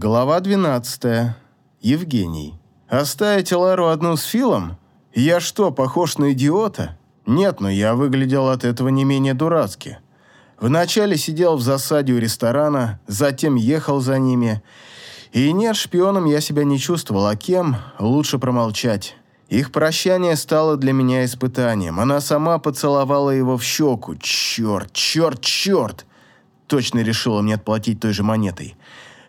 Глава 12. Евгений. Оставить Лару одну с Филом? Я что, похож на идиота? Нет, но я выглядел от этого не менее дурацки. Вначале сидел в засаде у ресторана, затем ехал за ними. И нет, шпионом я себя не чувствовал, а кем – лучше промолчать. Их прощание стало для меня испытанием. Она сама поцеловала его в щеку. Черт, черт, черт! Точно решила мне отплатить той же монетой.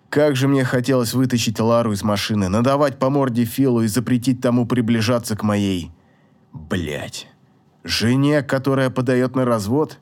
Как же мне хотелось вытащить Лару из машины, надавать по морде Филу и запретить тому приближаться к моей... Блять. Жене, которая подает на развод?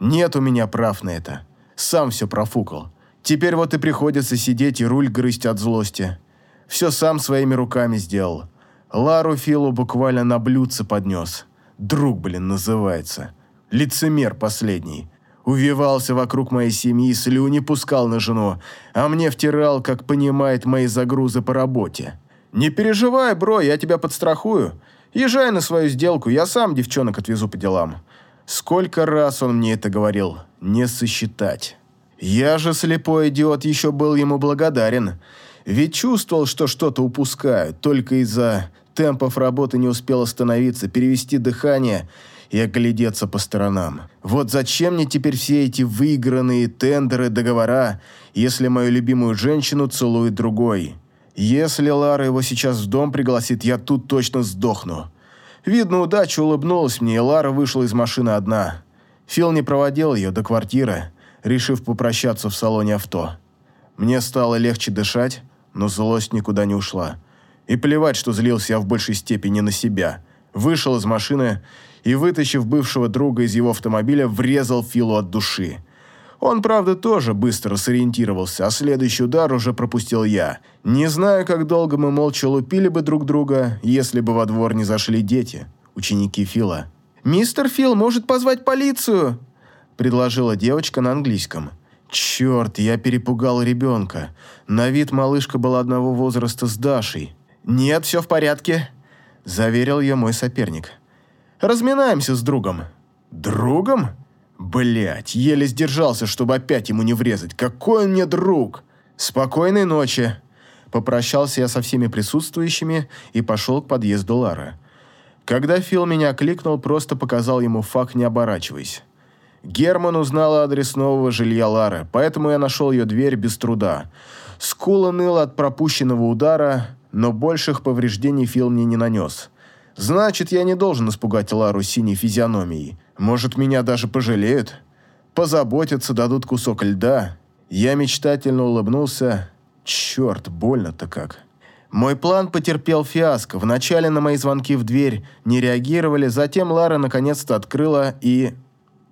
Нет у меня прав на это. Сам все профукал. Теперь вот и приходится сидеть и руль грызть от злости. Все сам своими руками сделал. Лару Филу буквально на блюдце поднес. Друг, блин, называется. Лицемер последний. Увивался вокруг моей семьи, слюни пускал на жену, а мне втирал, как понимает, мои загрузы по работе. «Не переживай, бро, я тебя подстрахую. Езжай на свою сделку, я сам девчонок отвезу по делам». Сколько раз он мне это говорил, не сосчитать. Я же, слепой идиот, еще был ему благодарен. Ведь чувствовал, что что-то упускаю, только из-за темпов работы не успел остановиться, перевести дыхание – и оглядеться по сторонам. Вот зачем мне теперь все эти выигранные тендеры, договора, если мою любимую женщину целует другой? Если Лара его сейчас в дом пригласит, я тут точно сдохну. Видно, удача улыбнулась мне, и Лара вышла из машины одна. Фил не проводил ее до квартиры, решив попрощаться в салоне авто. Мне стало легче дышать, но злость никуда не ушла. И плевать, что злился я в большей степени на себя. Вышел из машины и, вытащив бывшего друга из его автомобиля, врезал Филу от души. Он, правда, тоже быстро сориентировался, а следующий удар уже пропустил я. Не знаю, как долго мы молча лупили бы друг друга, если бы во двор не зашли дети, ученики Фила. «Мистер Фил может позвать полицию!» – предложила девочка на английском. «Черт, я перепугал ребенка. На вид малышка была одного возраста с Дашей». «Нет, все в порядке», – заверил ее мой соперник. Разминаемся с другом». «Другом?» Блять, еле сдержался, чтобы опять ему не врезать. Какой он мне друг! Спокойной ночи. Попрощался я со всеми присутствующими и пошел к подъезду Лары. Когда Фил меня кликнул, просто показал ему факт, не оборачиваясь. Герман узнал адрес нового жилья Лары, поэтому я нашел ее дверь без труда. Скула ныла от пропущенного удара, но больших повреждений Фил мне не нанес. Значит, я не должен испугать Лару синей физиономией. Может, меня даже пожалеют? Позаботятся, дадут кусок льда. Я мечтательно улыбнулся. Черт, больно-то как. Мой план потерпел фиаско. Вначале на мои звонки в дверь не реагировали, затем Лара наконец-то открыла и...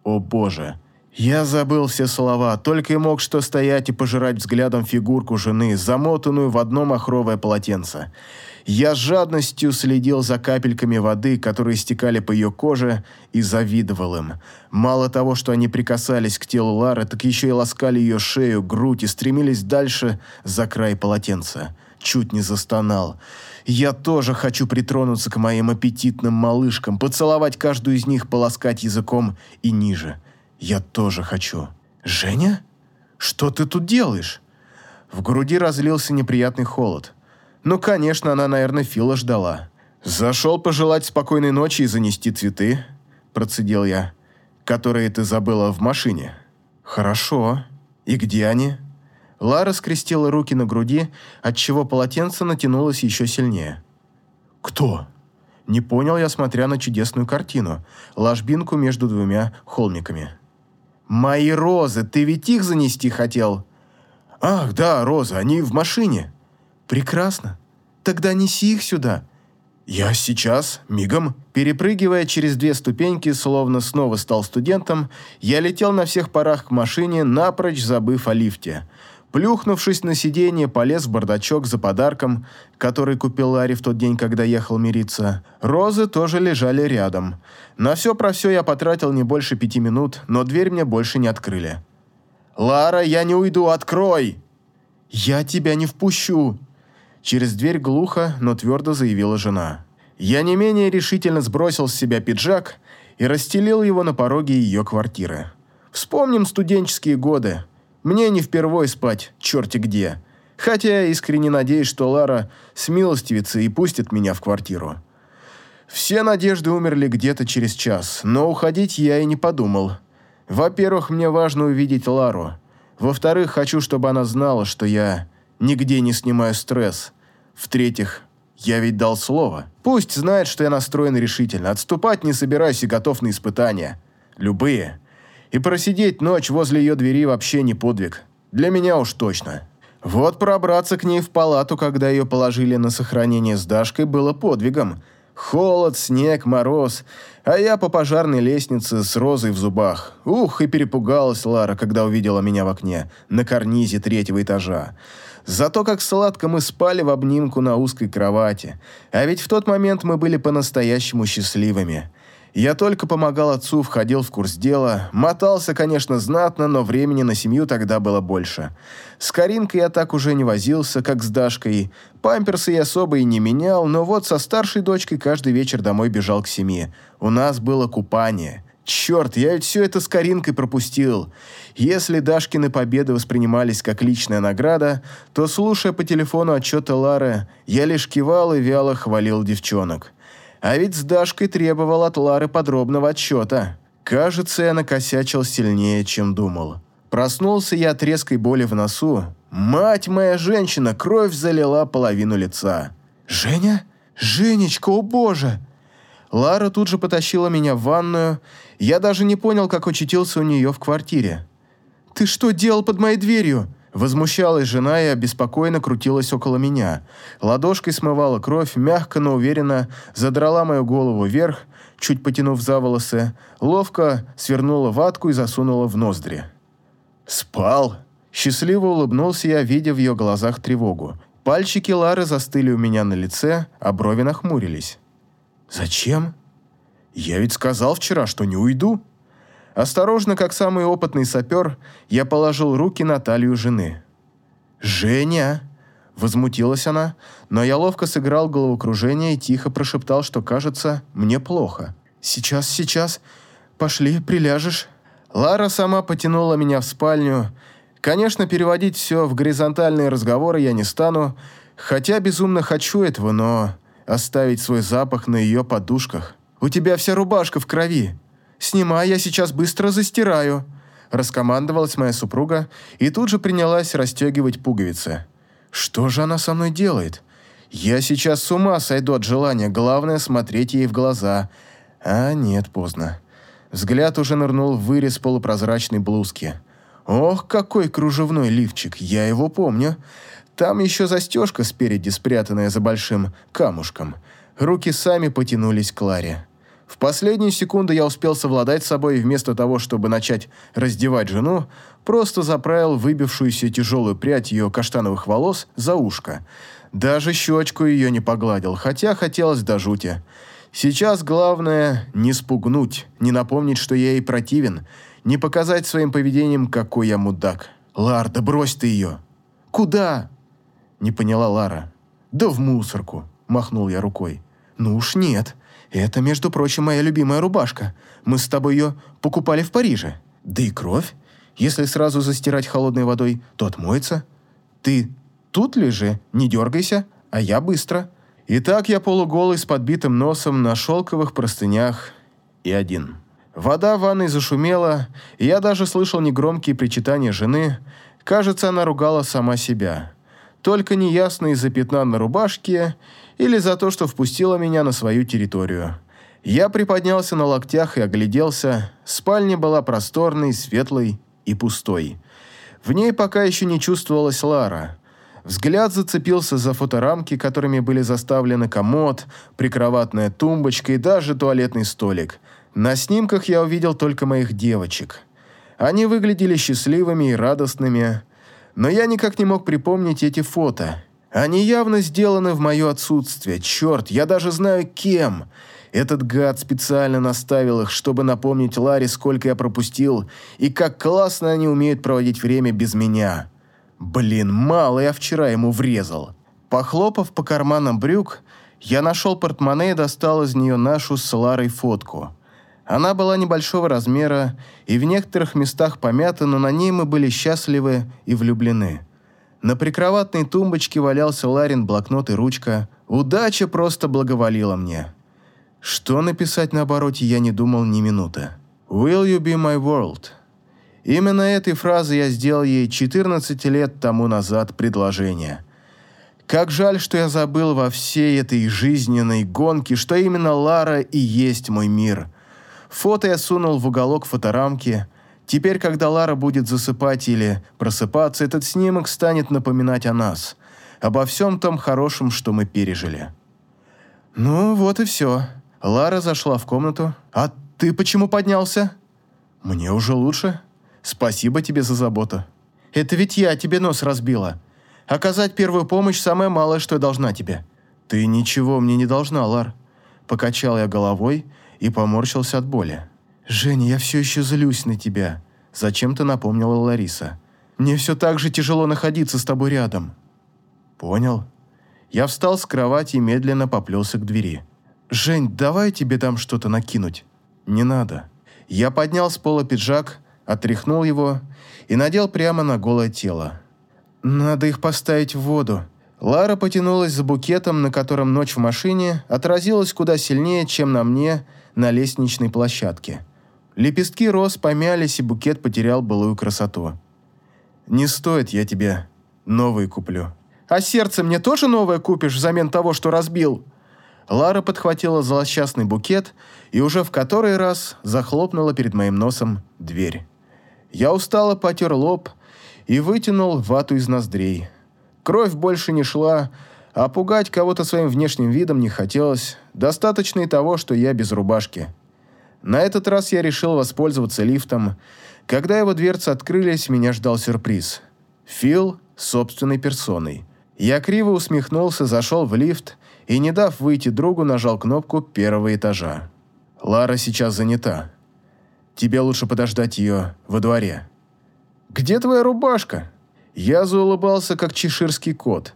О боже. Я забыл все слова, только и мог что стоять и пожирать взглядом фигурку жены, замотанную в одно махровое полотенце. Я с жадностью следил за капельками воды, которые стекали по ее коже, и завидовал им. Мало того, что они прикасались к телу Лары, так еще и ласкали ее шею, грудь и стремились дальше за край полотенца. Чуть не застонал. Я тоже хочу притронуться к моим аппетитным малышкам, поцеловать каждую из них, полоскать языком и ниже. Я тоже хочу. «Женя? Что ты тут делаешь?» В груди разлился неприятный холод. Ну, конечно, она, наверное, Фила ждала. «Зашел пожелать спокойной ночи и занести цветы», – процедил я, – «которые ты забыла в машине». «Хорошо. И где они?» Лара скрестила руки на груди, отчего полотенце натянулось еще сильнее. «Кто?» Не понял я, смотря на чудесную картину, ложбинку между двумя холмиками. «Мои розы, ты ведь их занести хотел?» «Ах, да, розы, они в машине». «Прекрасно. Тогда неси их сюда». «Я сейчас, мигом». Перепрыгивая через две ступеньки, словно снова стал студентом, я летел на всех парах к машине, напрочь забыв о лифте. Плюхнувшись на сиденье, полез в бардачок за подарком, который купил Ларри в тот день, когда ехал мириться. Розы тоже лежали рядом. На все про все я потратил не больше пяти минут, но дверь мне больше не открыли. «Лара, я не уйду, открой!» «Я тебя не впущу!» Через дверь глухо, но твердо заявила жена. Я не менее решительно сбросил с себя пиджак и расстелил его на пороге ее квартиры. Вспомним студенческие годы. Мне не впервой спать, черти где. Хотя я искренне надеюсь, что Лара смилостивится и пустит меня в квартиру. Все надежды умерли где-то через час, но уходить я и не подумал. Во-первых, мне важно увидеть Лару. Во-вторых, хочу, чтобы она знала, что я нигде не снимаю стресс. В-третьих, я ведь дал слово. Пусть знает, что я настроен решительно. Отступать не собираюсь и готов на испытания. Любые. И просидеть ночь возле ее двери вообще не подвиг. Для меня уж точно. Вот пробраться к ней в палату, когда ее положили на сохранение с Дашкой, было подвигом. Холод, снег, мороз, а я по пожарной лестнице с розой в зубах. Ух, и перепугалась Лара, когда увидела меня в окне, на карнизе третьего этажа. Зато как сладко мы спали в обнимку на узкой кровати. А ведь в тот момент мы были по-настоящему счастливыми. Я только помогал отцу, входил в курс дела. Мотался, конечно, знатно, но времени на семью тогда было больше. С Каринкой я так уже не возился, как с Дашкой. Памперсы я особо и не менял, но вот со старшей дочкой каждый вечер домой бежал к семье. У нас было купание. Черт, я ведь все это с Каринкой пропустил. Если Дашкины победы воспринимались как личная награда, то, слушая по телефону отчеты Лары, я лишь кивал и вяло хвалил девчонок. А ведь с Дашкой требовал от Лары подробного отчета. Кажется, я накосячил сильнее, чем думал. Проснулся я от резкой боли в носу. Мать моя женщина, кровь залила половину лица. «Женя? Женечка, о боже!» Лара тут же потащила меня в ванную. Я даже не понял, как очутился у нее в квартире. «Ты что делал под моей дверью?» Возмущалась жена и обеспокоенно крутилась около меня. Ладошкой смывала кровь, мягко, но уверенно задрала мою голову вверх, чуть потянув за волосы, ловко свернула ватку и засунула в ноздри. «Спал!» Счастливо улыбнулся я, видя в ее глазах тревогу. Пальчики Лары застыли у меня на лице, а брови нахмурились. «Зачем?» «Я ведь сказал вчера, что не уйду». Осторожно, как самый опытный сапер, я положил руки на талию жены. «Женя!» – возмутилась она, но я ловко сыграл головокружение и тихо прошептал, что, кажется, мне плохо. «Сейчас, сейчас. Пошли, приляжешь». Лара сама потянула меня в спальню. Конечно, переводить все в горизонтальные разговоры я не стану, хотя безумно хочу этого, но оставить свой запах на ее подушках. «У тебя вся рубашка в крови. Снимай, я сейчас быстро застираю», – раскомандовалась моя супруга и тут же принялась расстегивать пуговицы. «Что же она со мной делает? Я сейчас с ума сойду от желания, главное – смотреть ей в глаза. А нет, поздно». Взгляд уже нырнул в вырез полупрозрачной блузки. «Ох, какой кружевной лифчик, я его помню. Там еще застежка спереди, спрятанная за большим камушком. Руки сами потянулись к Ларе. В последнюю секунду я успел совладать с собой и вместо того, чтобы начать раздевать жену, просто заправил выбившуюся тяжелую прядь ее каштановых волос за ушко. Даже щечку ее не погладил, хотя хотелось до жути. Сейчас главное не спугнуть, не напомнить, что я ей противен, не показать своим поведением, какой я мудак. «Лар, да брось ты ее!» «Куда?» Не поняла Лара. «Да в мусорку», махнул я рукой. «Ну уж нет. Это, между прочим, моя любимая рубашка. Мы с тобой ее покупали в Париже. Да и кровь. Если сразу застирать холодной водой, то отмоется. Ты тут лежи, не дергайся, а я быстро». И так я полуголый с подбитым носом на шелковых простынях и один. Вода в ванной зашумела, и я даже слышал негромкие причитания жены. Кажется, она ругала сама себя. Только неясно из-за пятна на рубашке или за то, что впустила меня на свою территорию. Я приподнялся на локтях и огляделся. Спальня была просторной, светлой и пустой. В ней пока еще не чувствовалась Лара. Взгляд зацепился за фоторамки, которыми были заставлены комод, прикроватная тумбочка и даже туалетный столик. На снимках я увидел только моих девочек. Они выглядели счастливыми и радостными, но я никак не мог припомнить эти фото. Они явно сделаны в мое отсутствие. Черт, я даже знаю кем. Этот гад специально наставил их, чтобы напомнить Ларе, сколько я пропустил, и как классно они умеют проводить время без меня. Блин, мало я вчера ему врезал. Похлопав по карманам брюк, я нашел портмоне и достал из нее нашу с Ларой фотку. Она была небольшого размера и в некоторых местах помята, но на ней мы были счастливы и влюблены. На прикроватной тумбочке валялся Ларин блокнот и ручка. Удача просто благоволила мне. Что написать на обороте, я не думал ни минуты. «Will you be my world?» Именно этой фразы я сделал ей 14 лет тому назад предложение. Как жаль, что я забыл во всей этой жизненной гонке, что именно Лара и есть мой мир. Фото я сунул в уголок фоторамки. Теперь, когда Лара будет засыпать или просыпаться, этот снимок станет напоминать о нас, обо всем том хорошем, что мы пережили. Ну, вот и все. Лара зашла в комнату. «А ты почему поднялся?» «Мне уже лучше. Спасибо тебе за заботу. Это ведь я тебе нос разбила. Оказать первую помощь – самое малое, что я должна тебе». «Ты ничего мне не должна, Лар». Покачал я головой и поморщился от боли. «Женя, я все еще злюсь на тебя», – зачем-то напомнила Лариса. «Мне все так же тяжело находиться с тобой рядом». «Понял». Я встал с кровати и медленно поплелся к двери. «Жень, давай тебе там что-то накинуть». «Не надо». Я поднял с пола пиджак, отряхнул его и надел прямо на голое тело. «Надо их поставить в воду». Лара потянулась за букетом, на котором ночь в машине отразилась куда сильнее, чем на мне на лестничной площадке. Лепестки роз помялись, и букет потерял былую красоту. «Не стоит, я тебе новые куплю». «А сердце мне тоже новое купишь взамен того, что разбил?» Лара подхватила злосчастный букет и уже в который раз захлопнула перед моим носом дверь. Я устало потер лоб и вытянул вату из ноздрей. Кровь больше не шла, а пугать кого-то своим внешним видом не хотелось. Достаточно и того, что я без рубашки. На этот раз я решил воспользоваться лифтом. Когда его дверцы открылись, меня ждал сюрприз. Фил собственной персоной. Я криво усмехнулся, зашел в лифт и, не дав выйти другу, нажал кнопку первого этажа. «Лара сейчас занята. Тебе лучше подождать ее во дворе». «Где твоя рубашка?» Я заулыбался, как чеширский кот,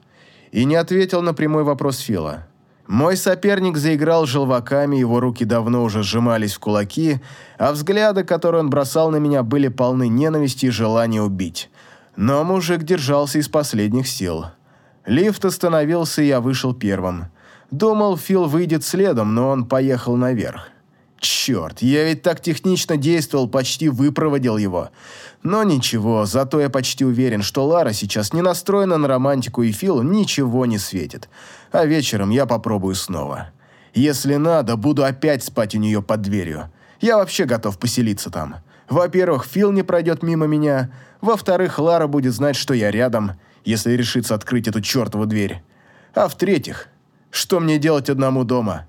и не ответил на прямой вопрос Фила. Мой соперник заиграл желваками, его руки давно уже сжимались в кулаки, а взгляды, которые он бросал на меня, были полны ненависти и желания убить. Но мужик держался из последних сил. Лифт остановился, и я вышел первым. Думал, Фил выйдет следом, но он поехал наверх. Черт, я ведь так технично действовал, почти выпроводил его. Но ничего, зато я почти уверен, что Лара сейчас не настроена на романтику, и Филу ничего не светит. А вечером я попробую снова. Если надо, буду опять спать у нее под дверью. Я вообще готов поселиться там. Во-первых, Фил не пройдет мимо меня. Во-вторых, Лара будет знать, что я рядом, если решится открыть эту чертову дверь. А в-третьих, что мне делать одному дома?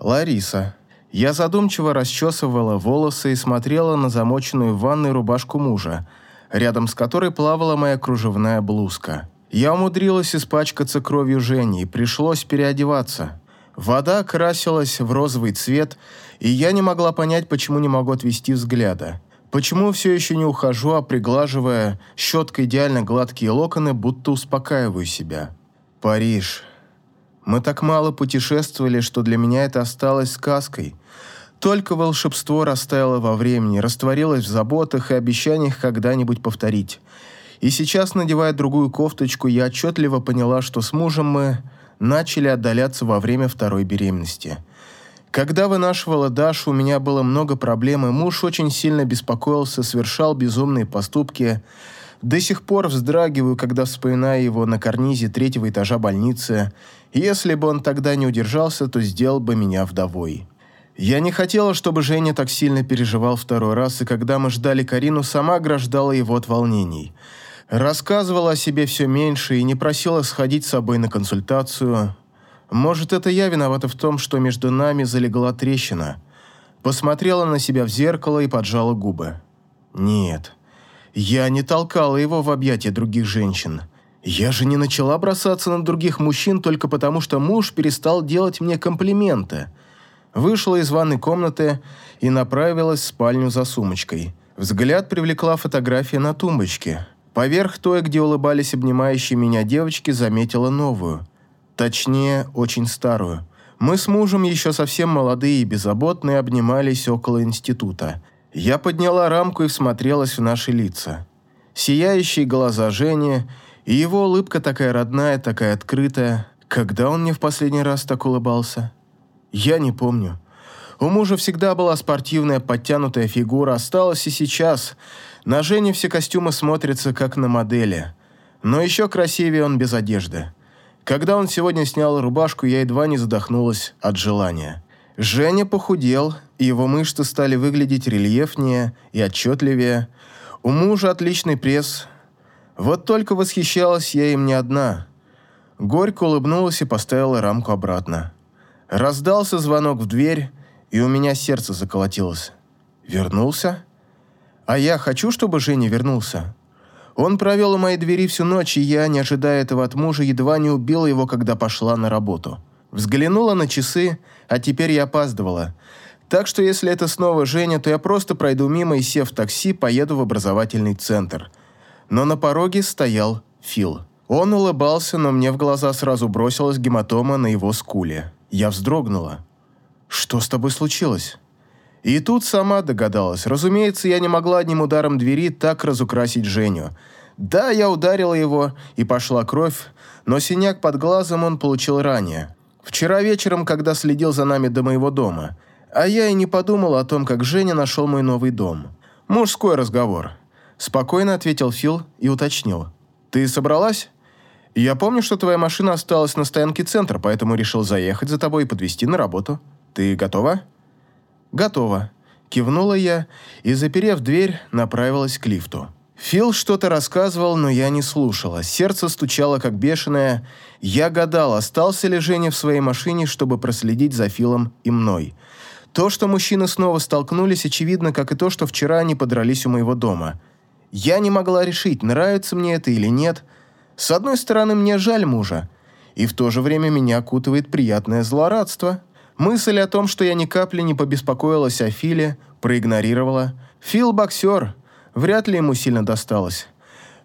Лариса. Я задумчиво расчесывала волосы и смотрела на замоченную в ванной рубашку мужа, рядом с которой плавала моя кружевная блузка. Я умудрилась испачкаться кровью Жени и пришлось переодеваться. Вода красилась в розовый цвет, и я не могла понять, почему не могу отвести взгляда. Почему все еще не ухожу, а приглаживая щеткой идеально гладкие локоны, будто успокаиваю себя. Париж. Мы так мало путешествовали, что для меня это осталось сказкой. Только волшебство растаяло во времени, растворилось в заботах и обещаниях когда-нибудь повторить. И сейчас, надевая другую кофточку, я отчетливо поняла, что с мужем мы начали отдаляться во время второй беременности. Когда вынашивала Дашу, у меня было много проблем, и муж очень сильно беспокоился, совершал безумные поступки – до сих пор вздрагиваю, когда вспоминаю его на карнизе третьего этажа больницы. Если бы он тогда не удержался, то сделал бы меня вдовой. Я не хотела, чтобы Женя так сильно переживал второй раз, и когда мы ждали Карину, сама ограждала его от волнений. Рассказывала о себе все меньше и не просила сходить с собой на консультацию. Может, это я виновата в том, что между нами залегла трещина. Посмотрела на себя в зеркало и поджала губы. Нет. Я не толкала его в объятия других женщин. Я же не начала бросаться на других мужчин только потому, что муж перестал делать мне комплименты. Вышла из ванной комнаты и направилась в спальню за сумочкой. Взгляд привлекла фотография на тумбочке. Поверх той, где улыбались обнимающие меня девочки, заметила новую. Точнее, очень старую. Мы с мужем еще совсем молодые и беззаботные обнимались около института – я подняла рамку и всмотрелась в наши лица. сияющие глаза Жени и его улыбка такая родная, такая открытая. Когда он мне в последний раз так улыбался? Я не помню. У мужа всегда была спортивная, подтянутая фигура, осталась и сейчас. На Жене все костюмы смотрятся как на модели. Но еще красивее он без одежды. Когда он сегодня снял рубашку, я едва не задохнулась от желания. Женя похудел, и его мышцы стали выглядеть рельефнее и отчетливее. У мужа отличный пресс. Вот только восхищалась я им не одна. Горько улыбнулась и поставила рамку обратно. Раздался звонок в дверь, и у меня сердце заколотилось. Вернулся? А я хочу, чтобы Женя вернулся. Он провел у моей двери всю ночь, и я, не ожидая этого от мужа, едва не убила его, когда пошла на работу. Взглянула на часы, а теперь я опаздывала. Так что если это снова Женя, то я просто пройду мимо и, сев в такси, поеду в образовательный центр. Но на пороге стоял Фил. Он улыбался, но мне в глаза сразу бросилась гематома на его скуле. Я вздрогнула. «Что с тобой случилось?» И тут сама догадалась. Разумеется, я не могла одним ударом двери так разукрасить Женю. Да, я ударила его, и пошла кровь, но синяк под глазом он получил ранее. Вчера вечером, когда следил за нами до моего дома. А я и не подумала о том, как Женя нашел мой новый дом. Мужской разговор. Спокойно ответил Фил и уточнил. «Ты собралась?» «Я помню, что твоя машина осталась на стоянке центра, поэтому решил заехать за тобой и подвезти на работу. Ты готова?» «Готово», – кивнула я и, заперев дверь, направилась к лифту. Фил что-то рассказывал, но я не слушала. Сердце стучало, как бешеное. Я гадал, остался ли Женя в своей машине, чтобы проследить за Филом и мной. То, что мужчины снова столкнулись, очевидно, как и то, что вчера они подрались у моего дома. Я не могла решить, нравится мне это или нет. С одной стороны, мне жаль мужа, и в то же время меня окутывает приятное злорадство. Мысль о том, что я ни капли не побеспокоилась о Филе, проигнорировала. Фил – боксер, вряд ли ему сильно досталось.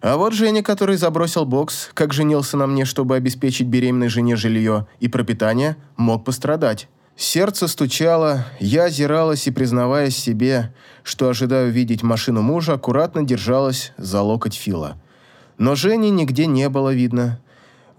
А вот Женя, который забросил бокс, как женился на мне, чтобы обеспечить беременной жене жилье и пропитание, мог пострадать. Сердце стучало, я озиралась и, признаваясь себе, что ожидаю видеть машину мужа, аккуратно держалась за локоть Фила. Но Жени нигде не было видно.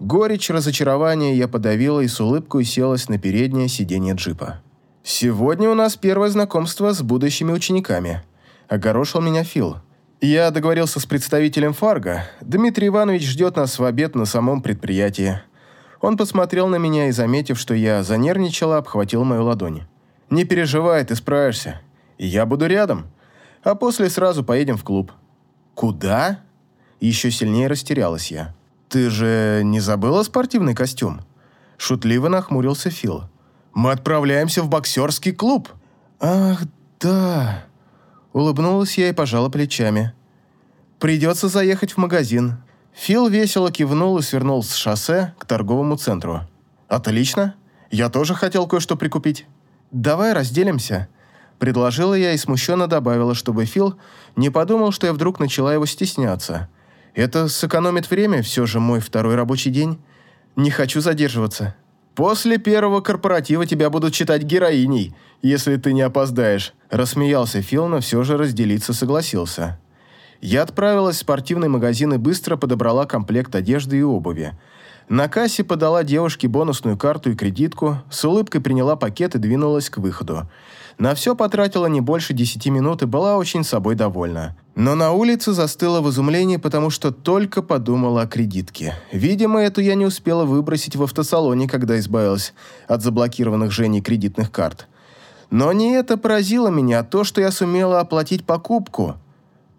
Горечь разочарования я подавила и с улыбкой уселась на переднее сиденье джипа. «Сегодня у нас первое знакомство с будущими учениками», – огорошил меня Фил. «Я договорился с представителем Фарго. Дмитрий Иванович ждет нас в обед на самом предприятии». Он посмотрел на меня и, заметив, что я занервничала, обхватил мою ладонь. «Не переживай, ты справишься. Я буду рядом. А после сразу поедем в клуб». «Куда?» Еще сильнее растерялась я. «Ты же не забыла спортивный костюм?» Шутливо нахмурился Фил. «Мы отправляемся в боксерский клуб». «Ах, да...» Улыбнулась я и пожала плечами. «Придется заехать в магазин». Фил весело кивнул и свернул с шоссе к торговому центру. «Отлично. Я тоже хотел кое-что прикупить. Давай разделимся». Предложила я и смущенно добавила, чтобы Фил не подумал, что я вдруг начала его стесняться. Это сэкономит время, все же мой второй рабочий день. Не хочу задерживаться. После первого корпоратива тебя будут считать героиней, если ты не опоздаешь. Рассмеялся Фил, но все же разделиться согласился. Я отправилась в спортивный магазин и быстро подобрала комплект одежды и обуви. На кассе подала девушке бонусную карту и кредитку, с улыбкой приняла пакет и двинулась к выходу. На все потратила не больше десяти минут и была очень собой довольна. Но на улице застыла в изумлении, потому что только подумала о кредитке. Видимо, эту я не успела выбросить в автосалоне, когда избавилась от заблокированных Женей кредитных карт. Но не это поразило меня, а то, что я сумела оплатить покупку.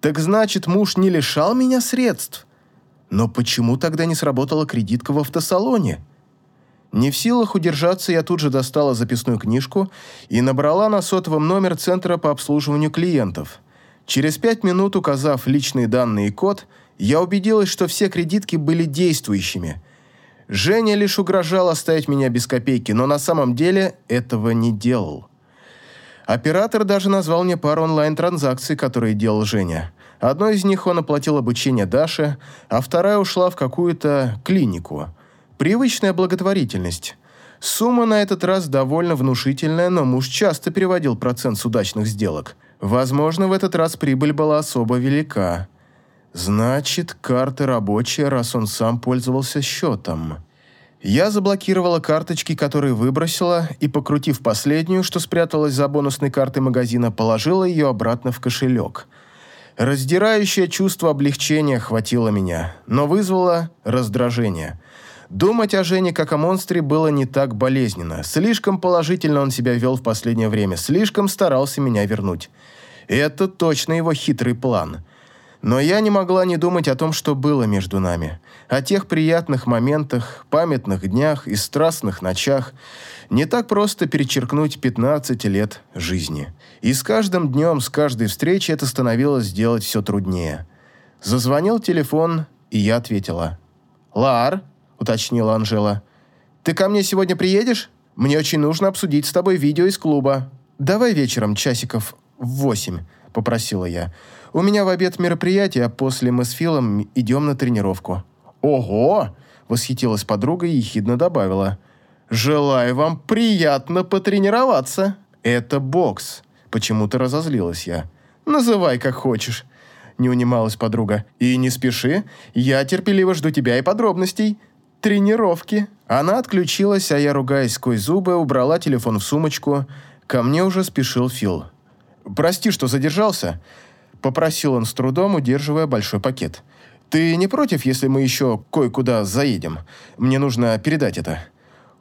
Так значит, муж не лишал меня средств. Но почему тогда не сработала кредитка в автосалоне? Не в силах удержаться, я тут же достала записную книжку и набрала на сотовом номер Центра по обслуживанию клиентов. Через пять минут, указав личные данные и код, я убедилась, что все кредитки были действующими. Женя лишь угрожал оставить меня без копейки, но на самом деле этого не делал. Оператор даже назвал мне пару онлайн-транзакций, которые делал Женя. Одной из них он оплатил обучение Даши, а вторая ушла в какую-то клинику – Привычная благотворительность. Сумма на этот раз довольно внушительная, но муж часто переводил процент с удачных сделок. Возможно, в этот раз прибыль была особо велика. Значит, карты рабочие, раз он сам пользовался счетом. Я заблокировала карточки, которые выбросила, и, покрутив последнюю, что спряталась за бонусной картой магазина, положила ее обратно в кошелек. Раздирающее чувство облегчения хватило меня, но вызвало раздражение. Думать о Жене как о монстре было не так болезненно. Слишком положительно он себя вел в последнее время, слишком старался меня вернуть. Это точно его хитрый план. Но я не могла не думать о том, что было между нами. О тех приятных моментах, памятных днях и страстных ночах. Не так просто перечеркнуть 15 лет жизни. И с каждым днем, с каждой встречей это становилось сделать все труднее. Зазвонил телефон, и я ответила. «Лар», — уточнила Анжела, — «ты ко мне сегодня приедешь? Мне очень нужно обсудить с тобой видео из клуба. Давай вечером часиков в восемь», — попросила я. У меня в обед мероприятие, а после мы с Филом идем на тренировку». «Ого!» – восхитилась подруга и ехидно добавила. «Желаю вам приятно потренироваться». «Это бокс», – почему-то разозлилась я. «Называй как хочешь», – не унималась подруга. «И не спеши, я терпеливо жду тебя и подробностей. Тренировки». Она отключилась, а я, ругаясь сквозь зубы, убрала телефон в сумочку. Ко мне уже спешил Фил. «Прости, что задержался. Попросил он с трудом, удерживая большой пакет. «Ты не против, если мы еще кое-куда заедем? Мне нужно передать это».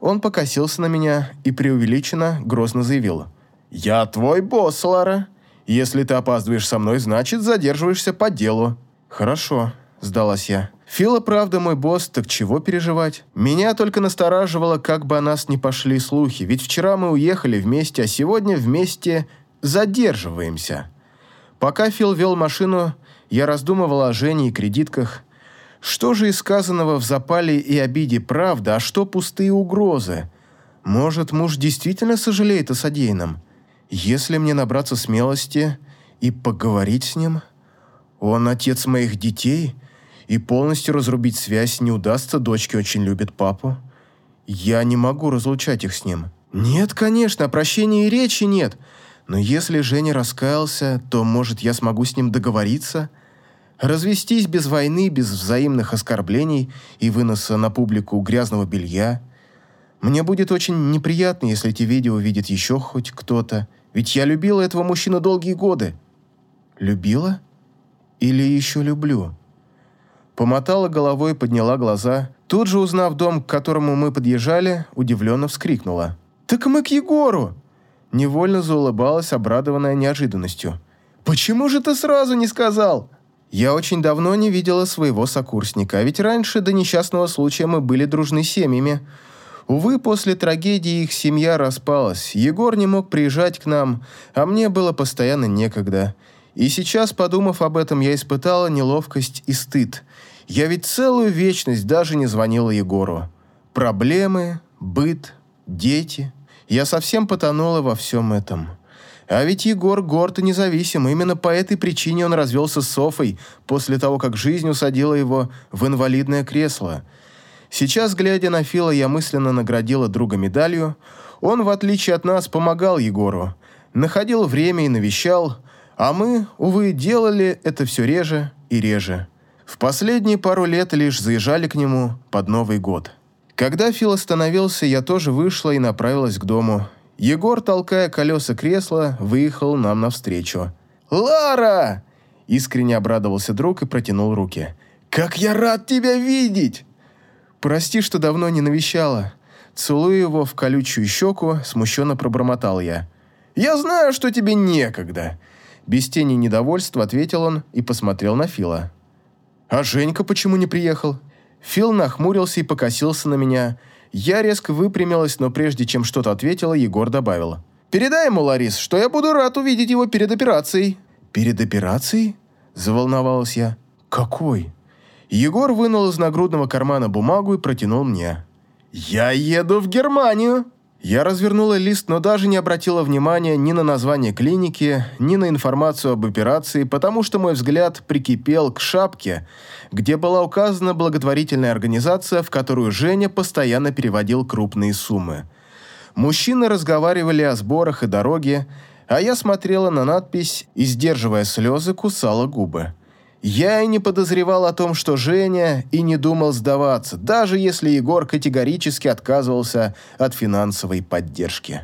Он покосился на меня и преувеличенно грозно заявил. «Я твой босс, Лара. Если ты опаздываешь со мной, значит, задерживаешься по делу». «Хорошо», – сдалась я. Фила, правда, мой босс, так чего переживать? Меня только настораживало, как бы о нас не пошли слухи, ведь вчера мы уехали вместе, а сегодня вместе задерживаемся. Пока Фил вел машину, я раздумывал о Жене и кредитках. Что же из сказанного в запале и обиде правда, а что пустые угрозы? Может, муж действительно сожалеет о содеянном? Если мне набраться смелости и поговорить с ним? Он отец моих детей, и полностью разрубить связь не удастся, дочки очень любят папу. Я не могу разлучать их с ним. Нет, конечно, о прощении и речи нет – но если Женя раскаялся, то, может, я смогу с ним договориться? Развестись без войны, без взаимных оскорблений и выноса на публику грязного белья? Мне будет очень неприятно, если эти видео увидит еще хоть кто-то. Ведь я любила этого мужчину долгие годы. Любила? Или еще люблю? Помотала головой, подняла глаза. Тут же, узнав дом, к которому мы подъезжали, удивленно вскрикнула. «Так мы к Егору!» Невольно заулыбалась, обрадованная неожиданностью. «Почему же ты сразу не сказал?» Я очень давно не видела своего сокурсника, ведь раньше до несчастного случая мы были дружны семьями. Увы, после трагедии их семья распалась. Егор не мог приезжать к нам, а мне было постоянно некогда. И сейчас, подумав об этом, я испытала неловкость и стыд. Я ведь целую вечность даже не звонила Егору. Проблемы, быт, дети. Я совсем потонула во всем этом. А ведь Егор горд и независим. Именно по этой причине он развелся с Софой после того, как жизнь усадила его в инвалидное кресло. Сейчас, глядя на Фила, я мысленно наградила друга медалью. Он, в отличие от нас, помогал Егору. Находил время и навещал. А мы, увы, делали это все реже и реже. В последние пару лет лишь заезжали к нему под Новый год. Когда Фил остановился, я тоже вышла и направилась к дому. Егор, толкая колеса кресла, выехал нам навстречу. «Лара!» – искренне обрадовался друг и протянул руки. «Как я рад тебя видеть!» «Прости, что давно не навещала». Целуя его в колючую щеку, смущенно пробормотал я. «Я знаю, что тебе некогда!» Без тени недовольства ответил он и посмотрел на Фила. «А Женька почему не приехал?» Фил нахмурился и покосился на меня. Я резко выпрямилась, но прежде чем что-то ответила, Егор добавил. «Передай ему, Ларис, что я буду рад увидеть его перед операцией». «Перед операцией?» – заволновалась я. «Какой?» Егор вынул из нагрудного кармана бумагу и протянул мне. «Я еду в Германию!» Я развернула лист, но даже не обратила внимания ни на название клиники, ни на информацию об операции, потому что мой взгляд прикипел к шапке, где была указана благотворительная организация, в которую Женя постоянно переводил крупные суммы. Мужчины разговаривали о сборах и дороге, а я смотрела на надпись и, сдерживая слезы, кусала губы. Я и не подозревал о том, что Женя и не думал сдаваться, даже если Егор категорически отказывался от финансовой поддержки.